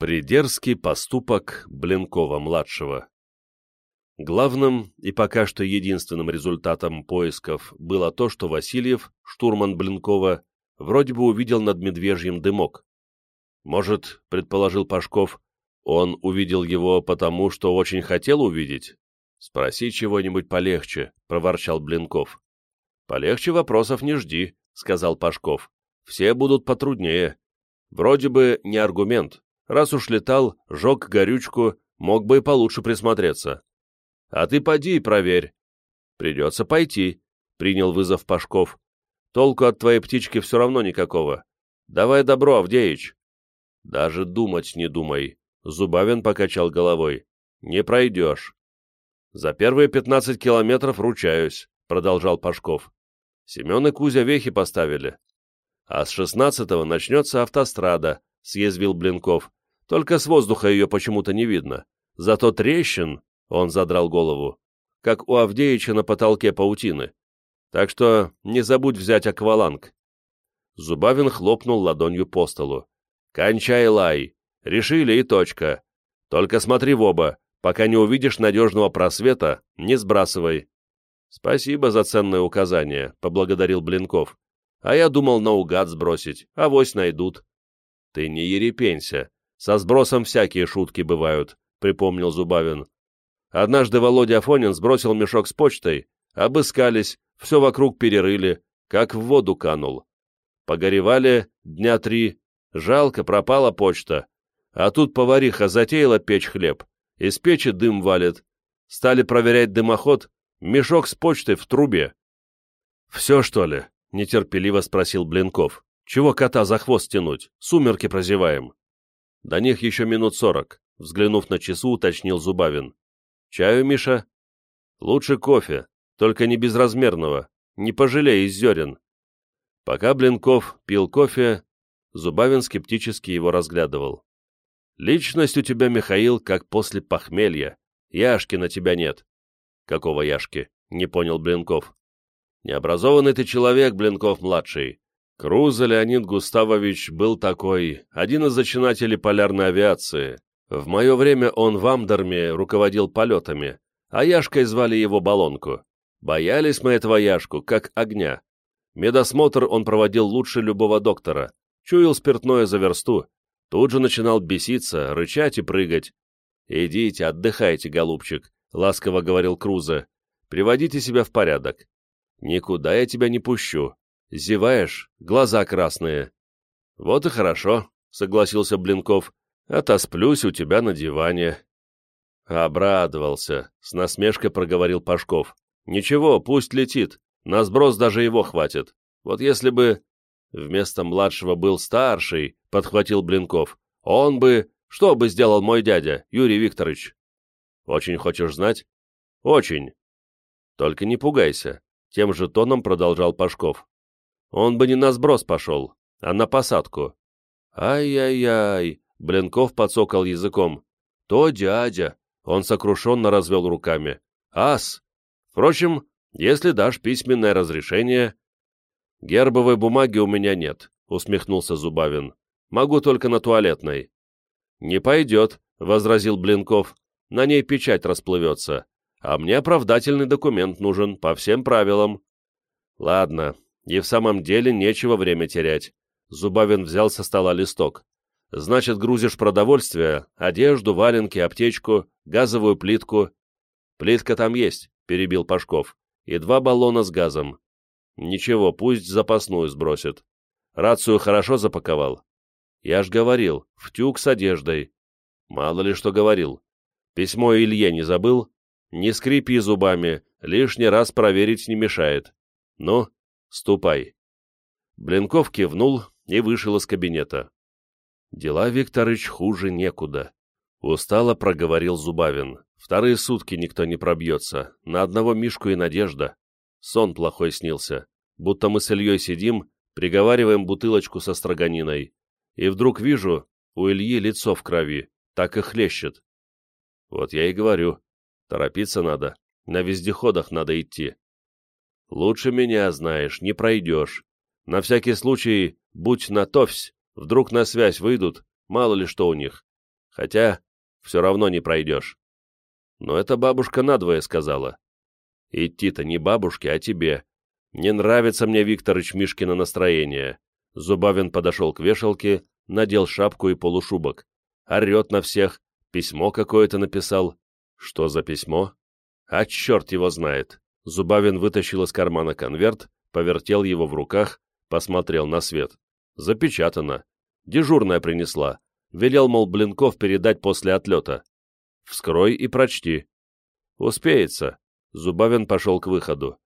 Придерзкий поступок Блинкова-младшего Главным и пока что единственным результатом поисков было то, что Васильев, штурман Блинкова, вроде бы увидел над Медвежьем дымок. Может, предположил Пашков, он увидел его потому, что очень хотел увидеть? Спроси чего-нибудь полегче, проворчал Блинков. Полегче вопросов не жди, сказал Пашков. Все будут потруднее. Вроде бы не аргумент, Раз уж летал, жег горючку, мог бы и получше присмотреться. А ты поди и проверь. Придется пойти, принял вызов Пашков. Толку от твоей птички все равно никакого. Давай добро, Авдеич. Даже думать не думай. Зубавин покачал головой. Не пройдешь. За первые пятнадцать километров ручаюсь, продолжал Пашков. Семен и Кузя вехи поставили. А с шестнадцатого начнется автострада, съязвил Блинков. Только с воздуха ее почему-то не видно. Зато трещин, он задрал голову, как у Авдеича на потолке паутины. Так что не забудь взять акваланг. Зубавин хлопнул ладонью по столу. «Кончай лай! Решили и точка. Только смотри в оба, пока не увидишь надежного просвета, не сбрасывай». «Спасибо за ценное указание», — поблагодарил Блинков. «А я думал наугад сбросить, авось найдут». «Ты не ерепенься», со сбросом всякие шутки бывают, припомнил Зубавин. Однажды Володя Афонин сбросил мешок с почтой, обыскались, все вокруг перерыли, как в воду канул. Погоревали дня три, жалко, пропала почта. А тут повариха затеяла печь хлеб, из печи дым валит. Стали проверять дымоход, мешок с почтой в трубе. «Все, что ли?» — нетерпеливо спросил Блинков. «Чего кота за хвост тянуть? Сумерки прозеваем». До них еще минут сорок, взглянув на часу, уточнил Зубавин. Чаю, Миша? Лучше кофе, только не безразмерного, не пожалей из зерен. Пока Блинков пил кофе, Зубавин скептически его разглядывал. Личность у тебя, Михаил, как после похмелья. Яшки на тебя нет. Какого Яшки? Не понял Блинков. Необразованный ты человек, Блинков-младший. Круза Леонид Густавович был такой, один из зачинателей полярной авиации. В мое время он в Амдорме руководил полетами, а Яшкой звали его Балонку. Боялись мы этого Яшку, как огня. Медосмотр он проводил лучше любого доктора. Чуял спиртное за версту. Тут же начинал беситься, рычать и прыгать. «Идите, отдыхайте, голубчик», — ласково говорил Круза. «Приводите себя в порядок. Никуда я тебя не пущу. Зеваешь, глаза красные. Вот и хорошо, согласился Блинков. Отосплюсь у тебя на диване. Обрадовался, с насмешкой проговорил Пашков. Ничего, пусть летит, на сброс даже его хватит. Вот если бы вместо младшего был старший, подхватил Блинков, он бы... Что бы сделал мой дядя, Юрий Викторович? Очень хочешь знать? Очень. Только не пугайся, тем же тоном продолжал Пашков. Он бы не на сброс пошел, а на посадку. Ай-яй-яй, Блинков подсокал языком. То дядя, он сокрушенно развел руками. Ас! Впрочем, если дашь письменное разрешение... Гербовой бумаги у меня нет, усмехнулся Зубавин. Могу только на туалетной. Не пойдет, возразил Блинков. На ней печать расплывется. А мне оправдательный документ нужен по всем правилам. Ладно, и в самом деле нечего время терять. Зубавин взял со стола листок. Значит, грузишь продовольствие, одежду, валенки, аптечку, газовую плитку. Плитка там есть, перебил Пашков. И два баллона с газом. Ничего, пусть запасную сбросит. Рацию хорошо запаковал. Я ж говорил, в тюк с одеждой. Мало ли что говорил. Письмо Илье не забыл? Не скрипи зубами, лишний раз проверить не мешает. Ну, Ступай. Блинков кивнул и вышел из кабинета. Дела, Викторыч, хуже некуда. Устало проговорил Зубавин. Вторые сутки никто не пробьется. На одного Мишку и надежда. Сон плохой снился. Будто мы с Ильей сидим, приговариваем бутылочку со строганиной. И вдруг вижу, у Ильи лицо в крови. Так и хлещет. Вот я и говорю. Торопиться надо. На вездеходах надо идти. Лучше меня знаешь, не пройдешь. На всякий случай, будь на товсь, вдруг на связь выйдут, мало ли что у них. Хотя, все равно не пройдешь. Но это бабушка надвое сказала. Идти-то не бабушке, а тебе. Не нравится мне, Викторыч, Мишкино настроение. Зубавин подошел к вешалке, надел шапку и полушубок. Орет на всех, письмо какое-то написал. Что за письмо? А черт его знает. Зубавин вытащил из кармана конверт, повертел его в руках, посмотрел на свет. Запечатано. Дежурная принесла. Велел, мол, Блинков передать после отлета. Вскрой и прочти. Успеется. Зубавин пошел к выходу.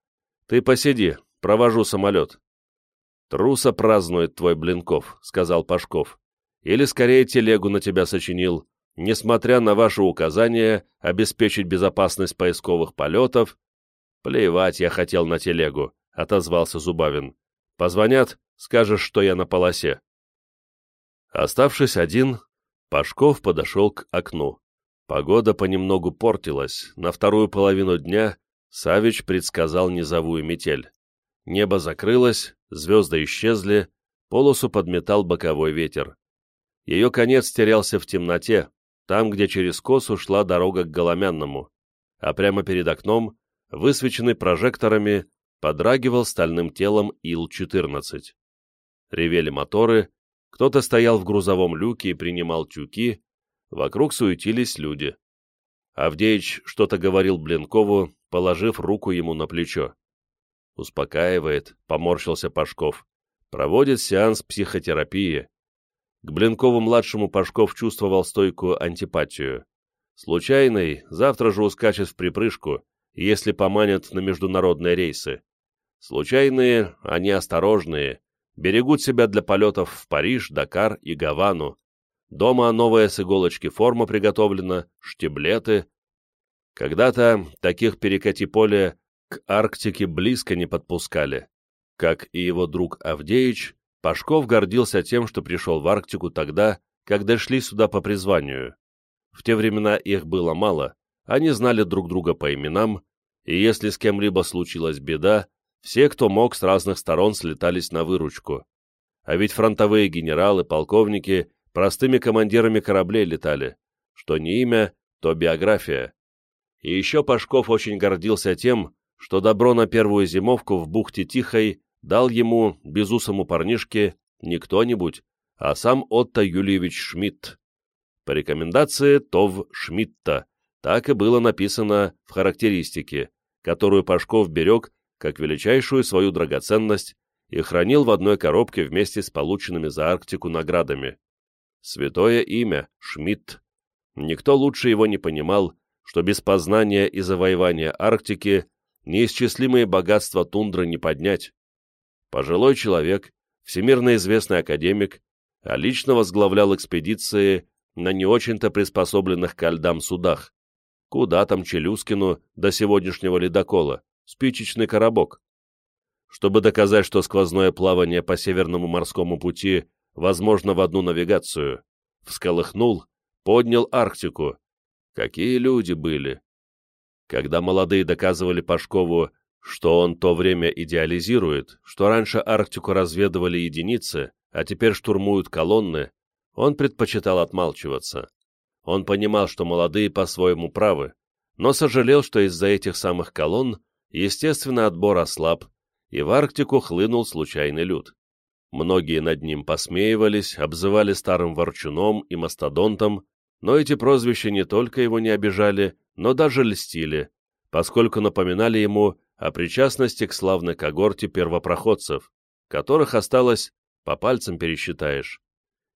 Ты посиди, провожу самолет. Труса празднует твой Блинков, сказал Пашков. Или скорее телегу на тебя сочинил, несмотря на ваше указание обеспечить безопасность поисковых полетов. Плевать я хотел на телегу, отозвался Зубавин. Позвонят, скажешь, что я на полосе. Оставшись один, Пашков подошел к окну. Погода понемногу портилась, на вторую половину дня Савич предсказал низовую метель. Небо закрылось, звезды исчезли, полосу подметал боковой ветер. Ее конец терялся в темноте, там, где через косу шла дорога к Голомянному, а прямо перед окном, высвеченный прожекторами, подрагивал стальным телом Ил-14. Ревели моторы, кто-то стоял в грузовом люке и принимал тюки, вокруг суетились люди. Авдеич что-то говорил Блинкову, положив руку ему на плечо. Успокаивает, поморщился Пашков. Проводит сеанс психотерапии. К Блинкову-младшему Пашков чувствовал стойкую антипатию. Случайный завтра же ускачет в припрыжку, если поманят на международные рейсы. Случайные, они осторожные, берегут себя для полетов в Париж, Дакар и Гавану. Дома новая с иголочки форма приготовлена, штиблеты. Когда-то таких перекати поле к Арктике близко не подпускали. Как и его друг Авдеич, Пашков гордился тем, что пришел в Арктику тогда, когда шли сюда по призванию. В те времена их было мало, они знали друг друга по именам, и если с кем-либо случилась беда, все, кто мог, с разных сторон слетались на выручку. А ведь фронтовые генералы, полковники простыми командирами кораблей летали. Что не имя, то биография. И еще Пашков очень гордился тем, что добро на первую зимовку в бухте Тихой дал ему, безусому парнишке, не кто-нибудь, а сам Отто Юльевич Шмидт. По рекомендации ТОВ Шмидта, так и было написано в характеристике, которую Пашков берег как величайшую свою драгоценность и хранил в одной коробке вместе с полученными за Арктику наградами. Святое имя, Шмидт. Никто лучше его не понимал, что без познания и завоевания Арктики неисчислимые богатства тундры не поднять. Пожилой человек, всемирно известный академик, а лично возглавлял экспедиции на не очень-то приспособленных ко льдам судах. Куда там Челюскину до сегодняшнего ледокола? спичечный коробок. Чтобы доказать, что сквозное плавание по Северному морскому пути возможно в одну навигацию, всколыхнул, поднял Арктику. Какие люди были! Когда молодые доказывали Пашкову, что он то время идеализирует, что раньше Арктику разведывали единицы, а теперь штурмуют колонны, он предпочитал отмалчиваться. Он понимал, что молодые по-своему правы, но сожалел, что из-за этих самых колонн Естественно, отбор ослаб, и в Арктику хлынул случайный люд. Многие над ним посмеивались, обзывали старым ворчуном и мастодонтом, но эти прозвища не только его не обижали, но даже льстили, поскольку напоминали ему о причастности к славной когорте первопроходцев, которых осталось, по пальцам пересчитаешь.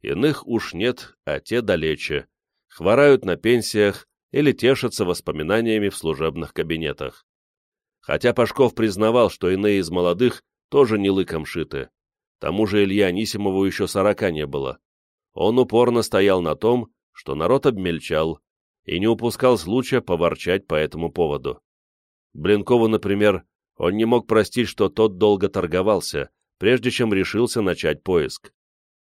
Иных уж нет, а те далече, хворают на пенсиях или тешатся воспоминаниями в служебных кабинетах хотя Пашков признавал, что иные из молодых тоже не лыком шиты. Тому же Илья Анисимову еще сорока не было. Он упорно стоял на том, что народ обмельчал, и не упускал случая поворчать по этому поводу. Блинкову, например, он не мог простить, что тот долго торговался, прежде чем решился начать поиск.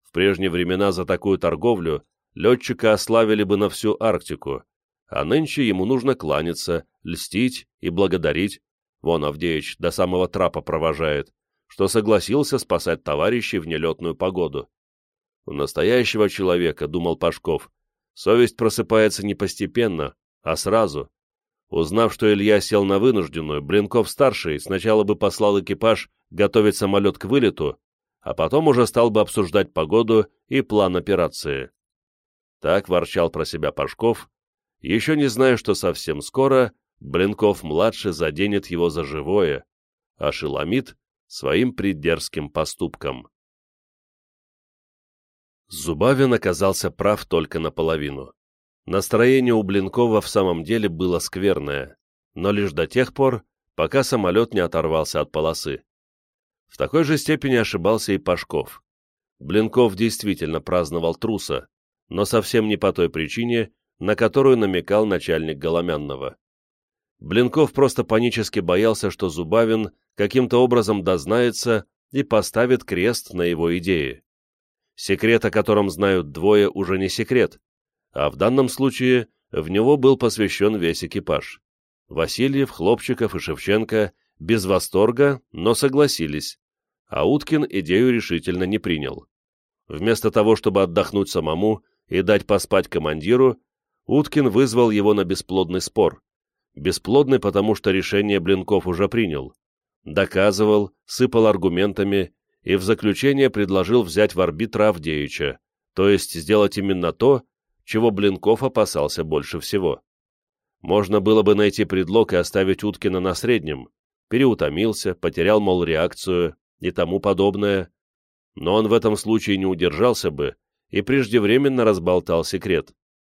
В прежние времена за такую торговлю летчика ославили бы на всю Арктику, а нынче ему нужно кланяться, льстить и благодарить, вон Авдеич до самого трапа провожает, что согласился спасать товарищей в нелетную погоду. У настоящего человека, думал Пашков, Совесть просыпается не постепенно, а сразу. Узнав, что Илья сел на вынужденную, Блинков-старший сначала бы послал экипаж готовить самолет к вылету, а потом уже стал бы обсуждать погоду и план операции. Так ворчал про себя Пашков, еще не зная, что совсем скоро Блинков-младший заденет его за живое, ошеломит своим придерзким поступком. Зубавин оказался прав только наполовину. Настроение у Блинкова в самом деле было скверное, но лишь до тех пор, пока самолет не оторвался от полосы. В такой же степени ошибался и Пашков. Блинков действительно праздновал труса, но совсем не по той причине, на которую намекал начальник Голомянного. Блинков просто панически боялся, что Зубавин каким-то образом дознается и поставит крест на его идеи. Секрет, о котором знают двое, уже не секрет, а в данном случае в него был посвящен весь экипаж. Васильев, Хлопчиков и Шевченко без восторга, но согласились, а Уткин идею решительно не принял. Вместо того, чтобы отдохнуть самому и дать поспать командиру, Уткин вызвал его на бесплодный спор. Бесплодный, потому что решение Блинков уже принял. Доказывал, сыпал аргументами и в заключение предложил взять в арбитра Авдеича, то есть сделать именно то, чего Блинков опасался больше всего. Можно было бы найти предлог и оставить Уткина на среднем, переутомился, потерял, мол, реакцию и тому подобное, но он в этом случае не удержался бы и преждевременно разболтал секрет.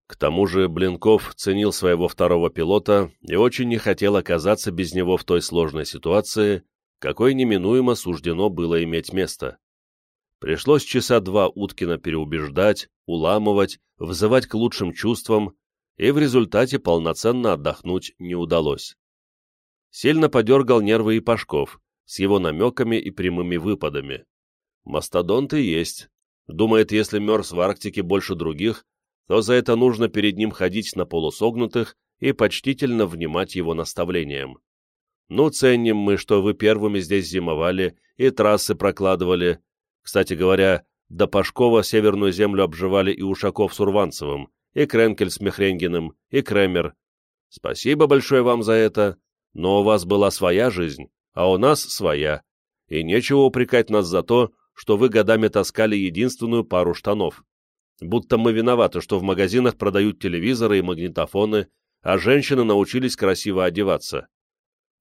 К тому же Блинков ценил своего второго пилота и очень не хотел оказаться без него в той сложной ситуации, какой неминуемо суждено было иметь место. Пришлось часа два Уткина переубеждать, уламывать, взывать к лучшим чувствам, и в результате полноценно отдохнуть не удалось. Сильно подергал нервы и Пашков, с его намеками и прямыми выпадами. Мастодонт и есть. Думает, если мерз в Арктике больше других, то за это нужно перед ним ходить на полусогнутых и почтительно внимать его наставлениям. Ну, ценим мы, что вы первыми здесь зимовали и трассы прокладывали. Кстати говоря, до Пашкова северную землю обживали и Ушаков с Урванцевым, и Кренкель с Мехренгиным, и Кремер. Спасибо большое вам за это, но у вас была своя жизнь, а у нас своя, и нечего упрекать нас за то, что вы годами таскали единственную пару штанов. Будто мы виноваты, что в магазинах продают телевизоры и магнитофоны, а женщины научились красиво одеваться.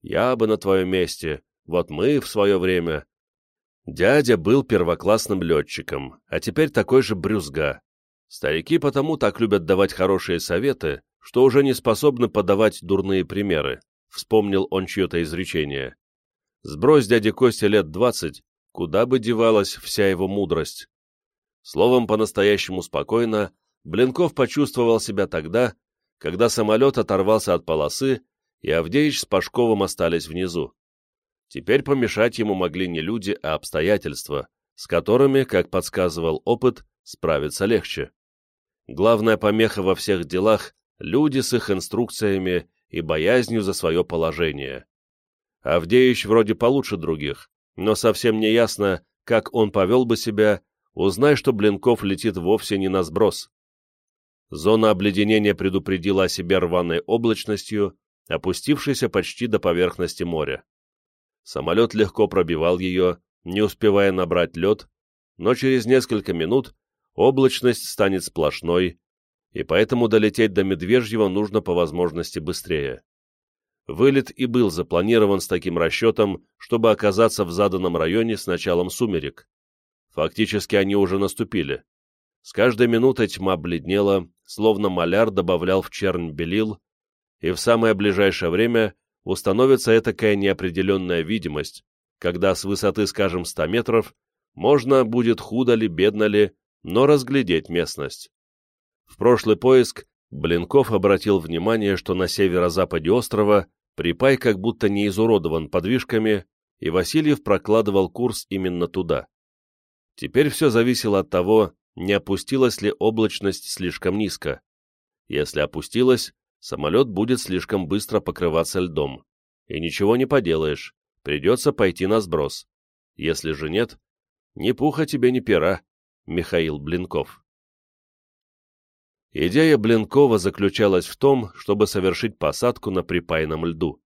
Я бы на твоем месте, вот мы в свое время. Дядя был первоклассным летчиком, а теперь такой же брюзга. Старики потому так любят давать хорошие советы, что уже не способны подавать дурные примеры, вспомнил он чье-то изречение. Сбрось дяде Косте лет двадцать, куда бы девалась вся его мудрость. Словом, по-настоящему спокойно, Блинков почувствовал себя тогда, когда самолет оторвался от полосы и Авдеич с Пашковым остались внизу. Теперь помешать ему могли не люди, а обстоятельства, с которыми, как подсказывал опыт, справиться легче. Главная помеха во всех делах — люди с их инструкциями и боязнью за свое положение. Авдеич вроде получше других, но совсем не ясно, как он повел бы себя, узнай, что Блинков летит вовсе не на сброс. Зона обледенения предупредила о себе рваной облачностью, опустившейся почти до поверхности моря. Самолет легко пробивал ее, не успевая набрать лед, но через несколько минут облачность станет сплошной, и поэтому долететь до Медвежьего нужно по возможности быстрее. Вылет и был запланирован с таким расчетом, чтобы оказаться в заданном районе с началом сумерек. Фактически они уже наступили. С каждой минутой тьма бледнела, словно маляр добавлял в чернь белил, и в самое ближайшее время установится этакая неопределенная видимость, когда с высоты, скажем, 100 метров можно будет худо ли, бедно ли, но разглядеть местность. В прошлый поиск Блинков обратил внимание, что на северо-западе острова припай как будто не изуродован подвижками, и Васильев прокладывал курс именно туда. Теперь все зависело от того, не опустилась ли облачность слишком низко. Если опустилась, самолет будет слишком быстро покрываться льдом. И ничего не поделаешь, придется пойти на сброс. Если же нет, ни пуха тебе, ни пера, Михаил Блинков. Идея Блинкова заключалась в том, чтобы совершить посадку на припайном льду.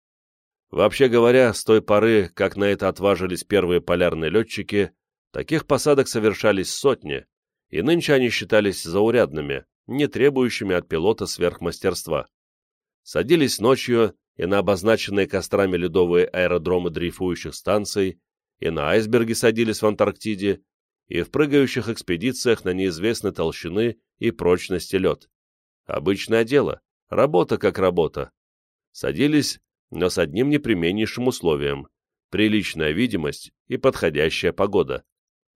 Вообще говоря, с той поры, как на это отважились первые полярные летчики, таких посадок совершались сотни, и нынче они считались заурядными, не требующими от пилота сверхмастерства. Садились ночью и на обозначенные кострами ледовые аэродромы дрейфующих станций, и на айсберги садились в Антарктиде, и в прыгающих экспедициях на неизвестной толщины и прочности лед. Обычное дело, работа как работа. Садились, но с одним непременнейшим условием – приличная видимость и подходящая погода.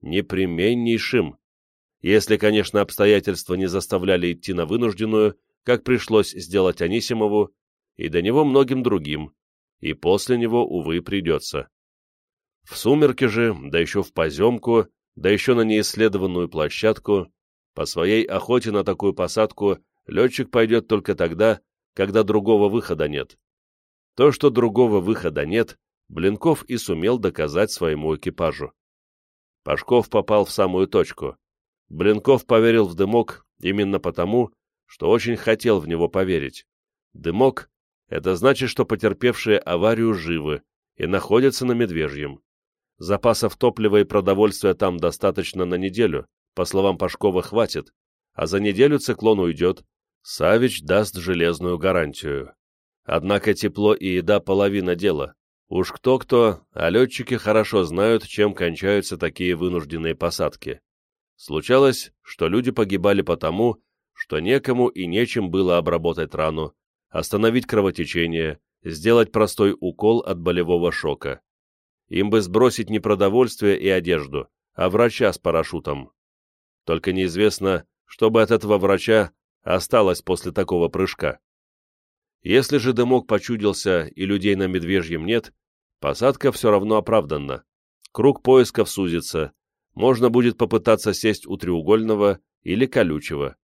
Непременнейшим. Если, конечно, обстоятельства не заставляли идти на вынужденную, как пришлось сделать Анисимову, и до него многим другим, и после него, увы, придется. В сумерки же, да еще в поземку, да еще на неисследованную площадку, по своей охоте на такую посадку летчик пойдет только тогда, когда другого выхода нет. То, что другого выхода нет, Блинков и сумел доказать своему экипажу. Пашков попал в самую точку. Блинков поверил в дымок именно потому, что очень хотел в него поверить. Дымок — это значит, что потерпевшие аварию живы и находятся на Медвежьем. Запасов топлива и продовольствия там достаточно на неделю, по словам Пашкова, хватит, а за неделю циклон уйдет. Савич даст железную гарантию. Однако тепло и еда — половина дела. Уж кто-кто, а летчики хорошо знают, чем кончаются такие вынужденные посадки. Случалось, что люди погибали потому, что некому и нечем было обработать рану, остановить кровотечение, сделать простой укол от болевого шока. Им бы сбросить не продовольствие и одежду, а врача с парашютом. Только неизвестно, что бы от этого врача осталось после такого прыжка. Если же дымок почудился и людей на медвежьем нет, посадка все равно оправданна. Круг поисков сузится, можно будет попытаться сесть у треугольного или колючего.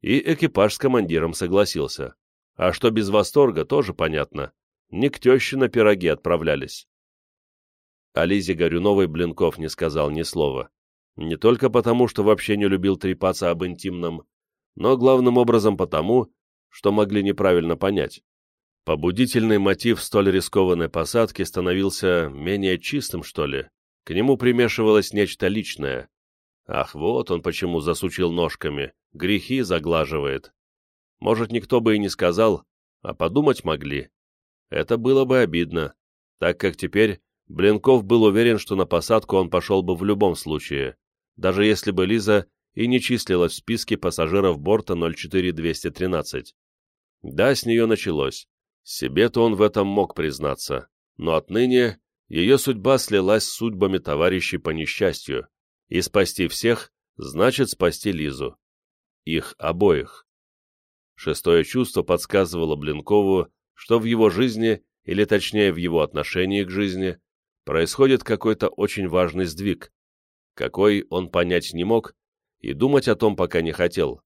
И экипаж с командиром согласился. А что без восторга, тоже понятно. Не к теще на пироги отправлялись. О Лизе Горюновой Блинков не сказал ни слова. Не только потому, что вообще не любил трепаться об интимном, но главным образом потому, что могли неправильно понять. Побудительный мотив столь рискованной посадки становился менее чистым, что ли, к нему примешивалось нечто личное. Ах, вот он почему засучил ножками, грехи заглаживает. Может, никто бы и не сказал, а подумать могли. Это было бы обидно, так как теперь Блинков был уверен, что на посадку он пошел бы в любом случае, даже если бы Лиза и не числилась в списке пассажиров борта 04213. Да, с нее началось. Себе-то он в этом мог признаться, но отныне ее судьба слилась с судьбами товарищей по несчастью, и спасти всех значит спасти Лизу. Их обоих. Шестое чувство подсказывало Блинкову, что в его жизни, или точнее в его отношении к жизни, происходит какой-то очень важный сдвиг. Какой он понять не мог и думать о том пока не хотел.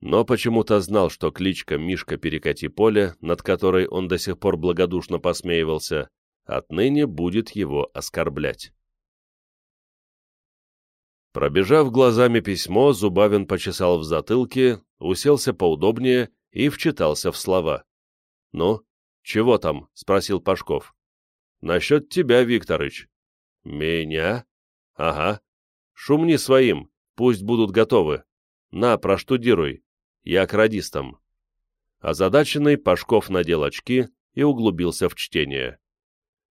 Но почему-то знал, что кличка Мишка Перекати поле, над которой он до сих пор благодушно посмеивался, отныне будет его оскорблять. Пробежав глазами письмо, Зубавин почесал в затылке, уселся поудобнее и вчитался в слова. «Ну, чего там?» — спросил Пашков. «Насчет тебя, Викторыч». «Меня?» «Ага. Шумни своим, пусть будут готовы. На, проштудируй. Я к радистам». Озадаченный Пашков надел очки и углубился в чтение.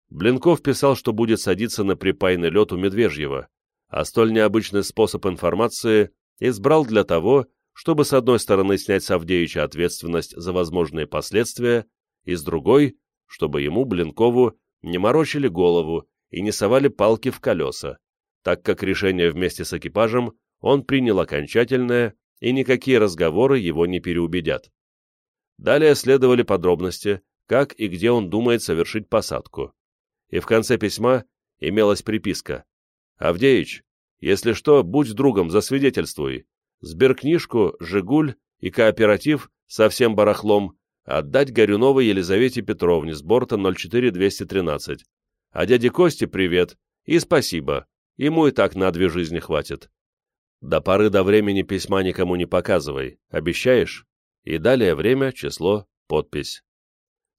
Блинков писал, что будет садиться на припайный лед у Медвежьего, а столь необычный способ информации избрал для того, чтобы с одной стороны снять с Авдеича ответственность за возможные последствия, и с другой, чтобы ему, Блинкову, не морочили голову и не совали палки в колеса, так как решение вместе с экипажем он принял окончательное, и никакие разговоры его не переубедят. Далее следовали подробности, как и где он думает совершить посадку и в конце письма имелась приписка. «Авдеич, если что, будь другом, засвидетельствуй. Сберкнижку, «Жигуль» и кооператив со всем барахлом отдать Горюновой Елизавете Петровне с борта 04213. А дяде Косте привет и спасибо, ему и так на две жизни хватит. До поры до времени письма никому не показывай, обещаешь? И далее время, число, подпись.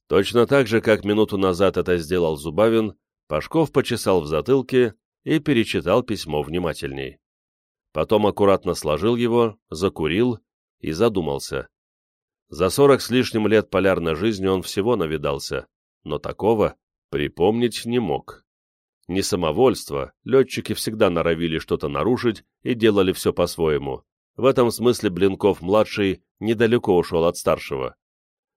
Точно так же, как минуту назад это сделал Зубавин, Пашков почесал в затылке и перечитал письмо внимательней. Потом аккуратно сложил его, закурил и задумался. За сорок с лишним лет полярной жизни он всего навидался, но такого припомнить не мог. Не самовольство, летчики всегда норовили что-то нарушить и делали все по-своему. В этом смысле Блинков-младший недалеко ушел от старшего.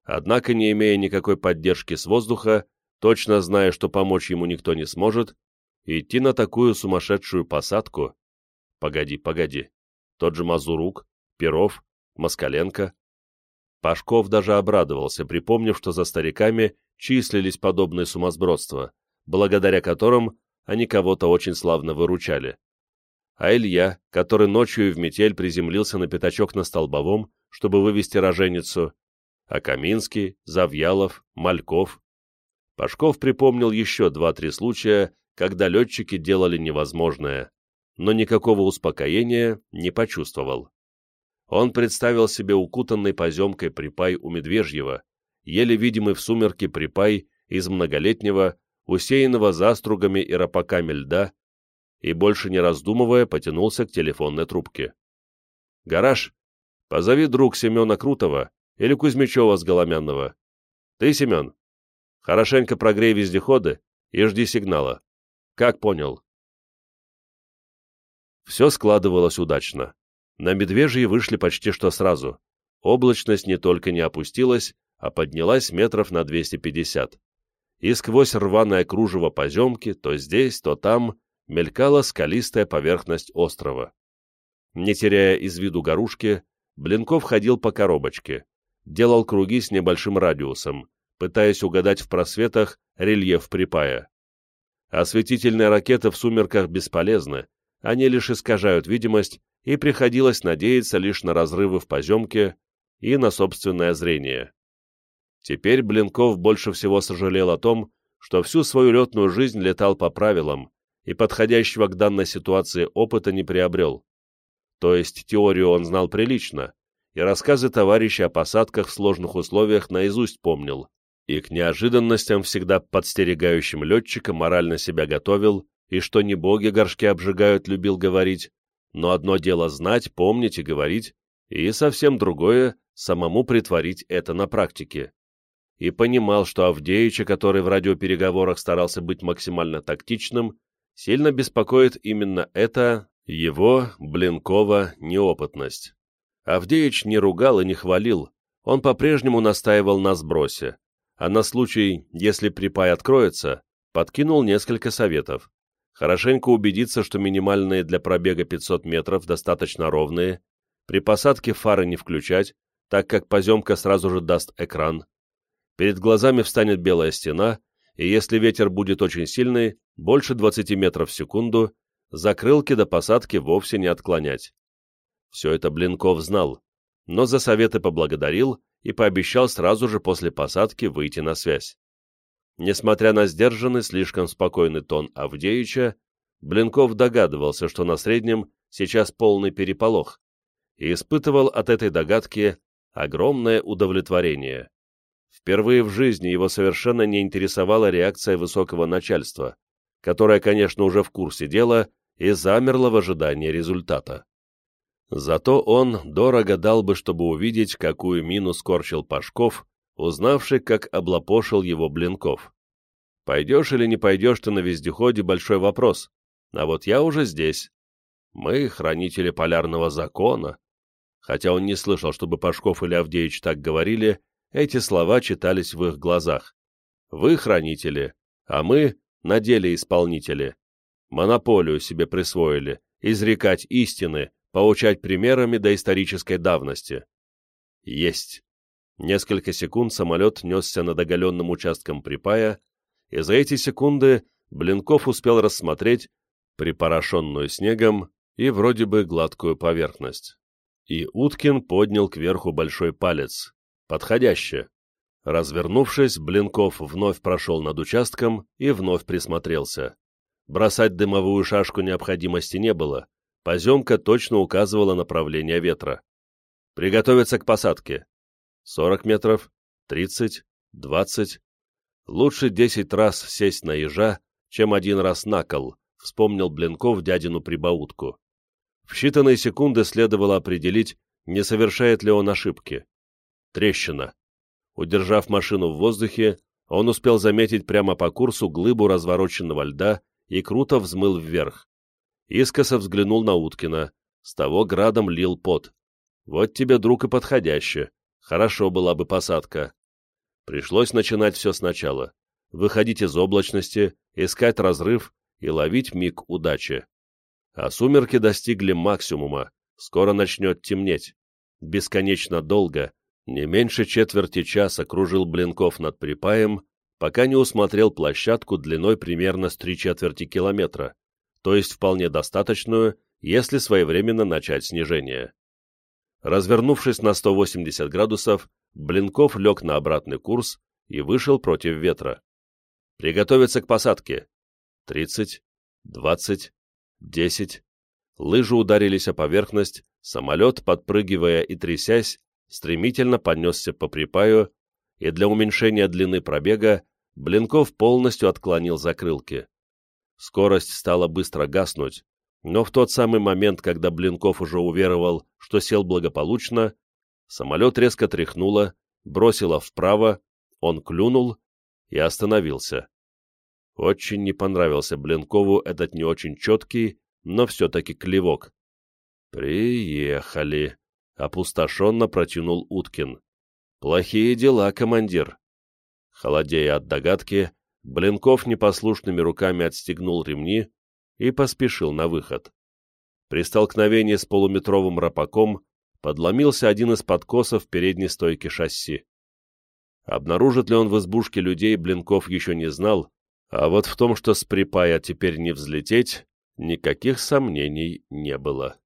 Однако, не имея никакой поддержки с воздуха, точно зная, что помочь ему никто не сможет, идти на такую сумасшедшую посадку... Погоди, погоди. Тот же Мазурук, Перов, Москаленко. Пашков даже обрадовался, припомнив, что за стариками числились подобные сумасбродства, благодаря которым они кого-то очень славно выручали. А Илья, который ночью в метель приземлился на пятачок на Столбовом, чтобы вывести роженицу, а Каминский, Завьялов, Мальков. Пашков припомнил еще два-три случая, когда летчики делали невозможное, но никакого успокоения не почувствовал. Он представил себе укутанный поземкой припай у Медвежьего, еле видимый в сумерке припай из многолетнего, усеянного застругами и рапаками льда, и, больше не раздумывая, потянулся к телефонной трубке. «Гараж, позови друг Семена Крутого или Кузьмичева с Голомянного. Ты, Семен, хорошенько прогрей вездеходы и жди сигнала. Как понял?» Все складывалось удачно. На Медвежье вышли почти что сразу. Облачность не только не опустилась, а поднялась метров на 250. И сквозь рваное кружево поземки, то здесь, то там, мелькала скалистая поверхность острова. Не теряя из виду горушки, Блинков ходил по коробочке, делал круги с небольшим радиусом, пытаясь угадать в просветах рельеф припая. Осветительные ракеты в сумерках бесполезны, они лишь искажают видимость и приходилось надеяться лишь на разрывы в поземке и на собственное зрение. Теперь Блинков больше всего сожалел о том, что всю свою летную жизнь летал по правилам и подходящего к данной ситуации опыта не приобрел. То есть теорию он знал прилично, и рассказы товарища о посадках в сложных условиях наизусть помнил, и к неожиданностям всегда подстерегающим летчика морально себя готовил, и что не боги горшки обжигают, любил говорить, но одно дело знать, помнить и говорить, и совсем другое — самому притворить это на практике. И понимал, что Авдеича, который в радиопереговорах старался быть максимально тактичным, сильно беспокоит именно это его, Блинкова, неопытность. Авдеич не ругал и не хвалил, он по-прежнему настаивал на сбросе, а на случай, если припай откроется, подкинул несколько советов хорошенько убедиться, что минимальные для пробега 500 метров достаточно ровные, при посадке фары не включать, так как поземка сразу же даст экран. Перед глазами встанет белая стена, и если ветер будет очень сильный, больше 20 метров в секунду, закрылки до посадки вовсе не отклонять. Все это Блинков знал, но за советы поблагодарил и пообещал сразу же после посадки выйти на связь. Несмотря на сдержанный, слишком спокойный тон Авдеича, Блинков догадывался, что на среднем сейчас полный переполох, и испытывал от этой догадки огромное удовлетворение. Впервые в жизни его совершенно не интересовала реакция высокого начальства, которое, конечно, уже в курсе дела и замерло в ожидании результата. Зато он дорого дал бы, чтобы увидеть, какую мину скорчил Пашков, узнавший, как облапошил его Блинков. Пойдешь или не пойдешь ты на вездеходе – большой вопрос, а вот я уже здесь. Мы – хранители полярного закона. Хотя он не слышал, чтобы Пашков или Авдеич так говорили, эти слова читались в их глазах. Вы – хранители, а мы – на деле исполнители. Монополию себе присвоили, изрекать истины, поучать примерами до исторической давности. Есть. Несколько секунд самолет несся над оголенным участком припая, и за эти секунды Блинков успел рассмотреть припорошенную снегом и вроде бы гладкую поверхность. И Уткин поднял кверху большой палец. Подходяще. Развернувшись, Блинков вновь прошел над участком и вновь присмотрелся. Бросать дымовую шашку необходимости не было. Поземка точно указывала направление ветра. Приготовиться к посадке. 40 метров, 30, 20. Лучше 10 раз сесть на ежа, чем один раз на кол, вспомнил Блинков дядину прибаутку. В считанные секунды следовало определить, не совершает ли он ошибки. Трещина. Удержав машину в воздухе, он успел заметить прямо по курсу глыбу развороченного льда и круто взмыл вверх. Искоса взглянул на Уткина. С того градом лил пот. Вот тебе, друг, и подходяще. Хорошо была бы посадка. Пришлось начинать все сначала. Выходить из облачности, искать разрыв и ловить миг удачи. А сумерки достигли максимума, скоро начнет темнеть. Бесконечно долго, не меньше четверти часа кружил Блинков над припаем, пока не усмотрел площадку длиной примерно с три четверти километра, то есть вполне достаточную, если своевременно начать снижение. Развернувшись на 180 градусов, Блинков лег на обратный курс и вышел против ветра. Приготовиться к посадке. 30, 20, 10. Лыжи ударились о поверхность, самолет, подпрыгивая и трясясь, стремительно понесся по припаю, и для уменьшения длины пробега Блинков полностью отклонил закрылки. Скорость стала быстро гаснуть, но в тот самый момент, когда Блинков уже уверовал, что сел благополучно, самолет резко тряхнуло, бросило вправо, он клюнул и остановился. Очень не понравился Блинкову этот не очень четкий, но все-таки клевок. «Приехали», — опустошенно протянул Уткин. «Плохие дела, командир». Холодея от догадки, Блинков непослушными руками отстегнул ремни и поспешил на выход. При столкновении с полуметровым рапаком подломился один из подкосов передней стойки шасси. Обнаружит ли он в избушке людей, Блинков еще не знал, а вот в том, что с припая теперь не взлететь, никаких сомнений не было.